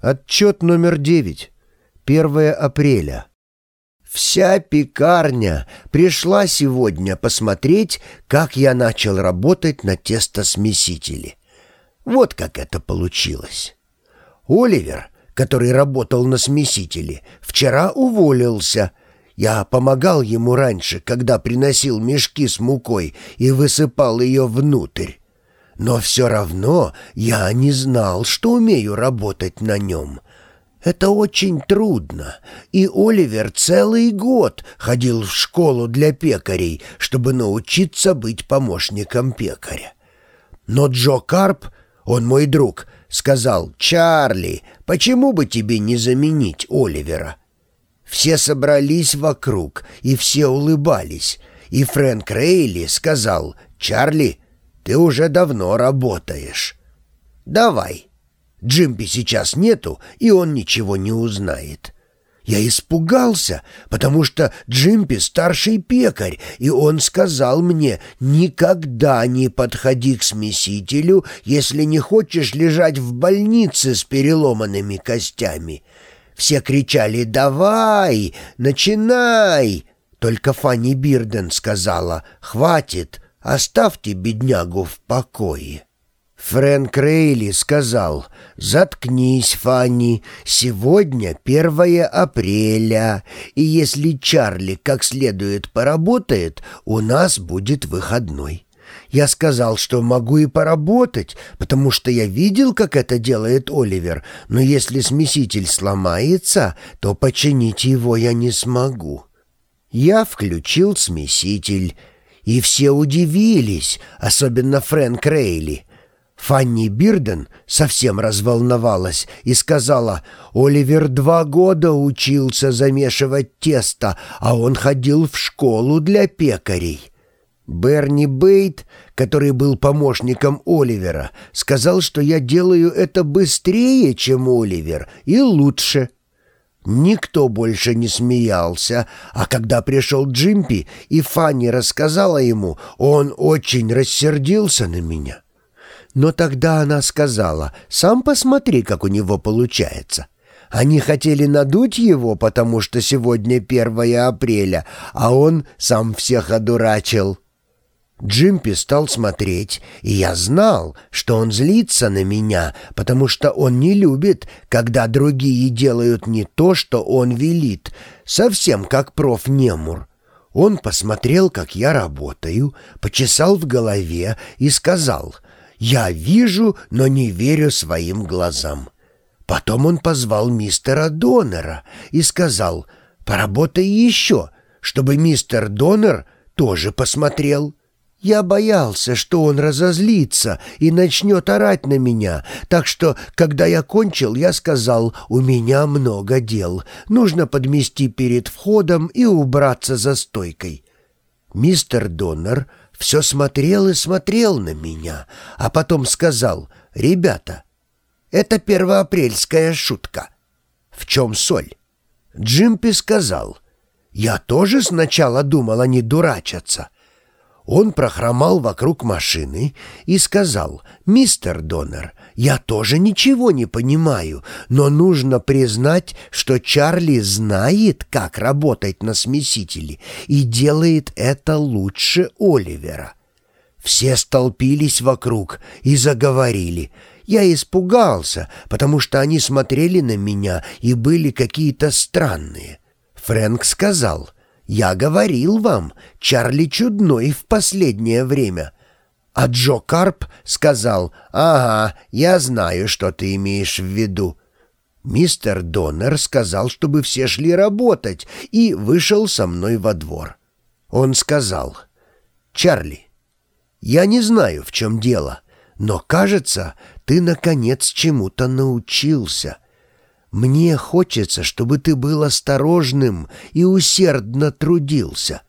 Отчет номер девять. 1 апреля. Вся пекарня пришла сегодня посмотреть, как я начал работать на тестосмесителе. Вот как это получилось. Оливер, который работал на смесителе, вчера уволился. Я помогал ему раньше, когда приносил мешки с мукой и высыпал ее внутрь. Но все равно я не знал, что умею работать на нем. Это очень трудно, и Оливер целый год ходил в школу для пекарей, чтобы научиться быть помощником пекаря. Но Джо Карп, он мой друг, сказал, «Чарли, почему бы тебе не заменить Оливера?» Все собрались вокруг, и все улыбались, и Фрэнк Рейли сказал, «Чарли, ты уже давно работаешь. Давай. Джимпи сейчас нету, и он ничего не узнает. Я испугался, потому что Джимпи старший пекарь, и он сказал мне, никогда не подходи к смесителю, если не хочешь лежать в больнице с переломанными костями. Все кричали «Давай! Начинай!» Только Фанни Бирден сказала «Хватит! Оставьте беднягу в покое». Фрэнк Рейли сказал, «Заткнись, Фанни, сегодня 1 апреля, и если Чарли как следует поработает, у нас будет выходной». Я сказал, что могу и поработать, потому что я видел, как это делает Оливер, но если смеситель сломается, то починить его я не смогу. Я включил смеситель, и все удивились, особенно Фрэнк Рейли. Фанни Бирден совсем разволновалась и сказала, «Оливер два года учился замешивать тесто, а он ходил в школу для пекарей». Берни Бейт, который был помощником Оливера, сказал, что я делаю это быстрее, чем Оливер, и лучше. Никто больше не смеялся, а когда пришел Джимпи и Фанни рассказала ему, он очень рассердился на меня. Но тогда она сказала, «Сам посмотри, как у него получается». Они хотели надуть его, потому что сегодня 1 апреля, а он сам всех одурачил. Джимпи стал смотреть, и я знал, что он злится на меня, потому что он не любит, когда другие делают не то, что он велит, совсем как проф. Немур. Он посмотрел, как я работаю, почесал в голове и сказал, «Я вижу, но не верю своим глазам». Потом он позвал мистера Донора и сказал, «Поработай еще, чтобы мистер Донор тоже посмотрел». Я боялся, что он разозлится и начнет орать на меня, так что, когда я кончил, я сказал, у меня много дел, нужно подмести перед входом и убраться за стойкой. Мистер Доннер все смотрел и смотрел на меня, а потом сказал, «Ребята, это первоапрельская шутка». «В чем соль?» Джимпи сказал, «Я тоже сначала думал, они дурачатся». Он прохромал вокруг машины и сказал, «Мистер Донор, я тоже ничего не понимаю, но нужно признать, что Чарли знает, как работать на смесителе и делает это лучше Оливера». Все столпились вокруг и заговорили. Я испугался, потому что они смотрели на меня и были какие-то странные. Фрэнк сказал — я говорил вам, Чарли чудной в последнее время». А Джо Карп сказал, «Ага, я знаю, что ты имеешь в виду». Мистер Доннер сказал, чтобы все шли работать, и вышел со мной во двор. Он сказал, «Чарли, я не знаю, в чем дело, но, кажется, ты, наконец, чему-то научился». Мне хочется, чтобы ты был осторожным и усердно трудился.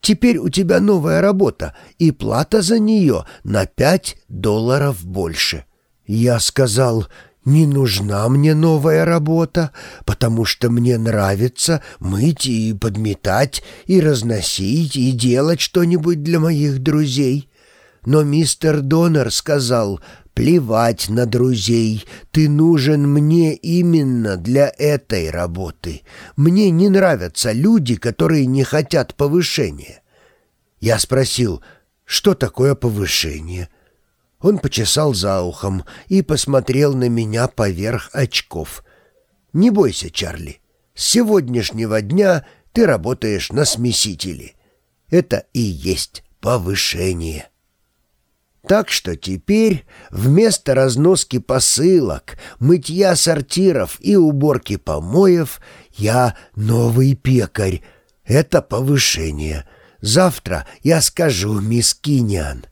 Теперь у тебя новая работа, и плата за нее на пять долларов больше». Я сказал, «Не нужна мне новая работа, потому что мне нравится мыть и подметать, и разносить, и делать что-нибудь для моих друзей». Но мистер Донор сказал, Плевать на друзей, ты нужен мне именно для этой работы. Мне не нравятся люди, которые не хотят повышения. Я спросил, что такое повышение? Он почесал за ухом и посмотрел на меня поверх очков. «Не бойся, Чарли, с сегодняшнего дня ты работаешь на смесителе. Это и есть повышение». Так что теперь вместо разноски посылок, мытья сортиров и уборки помоев я новый пекарь. Это повышение. Завтра я скажу мисс Киньян.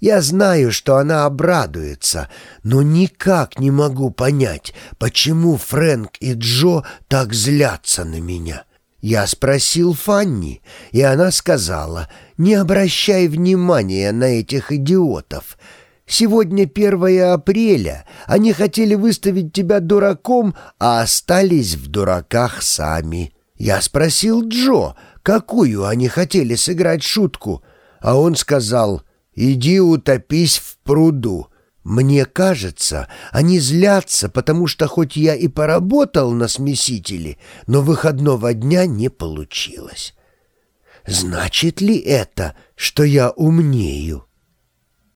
Я знаю, что она обрадуется, но никак не могу понять, почему Фрэнк и Джо так злятся на меня. Я спросил Фанни, и она сказала, не обращай внимания на этих идиотов. Сегодня 1 апреля, они хотели выставить тебя дураком, а остались в дураках сами. Я спросил Джо, какую они хотели сыграть шутку, а он сказал, иди утопись в пруду. Мне кажется, они злятся, потому что хоть я и поработал на смесителе, но выходного дня не получилось. Значит ли это, что я умнею?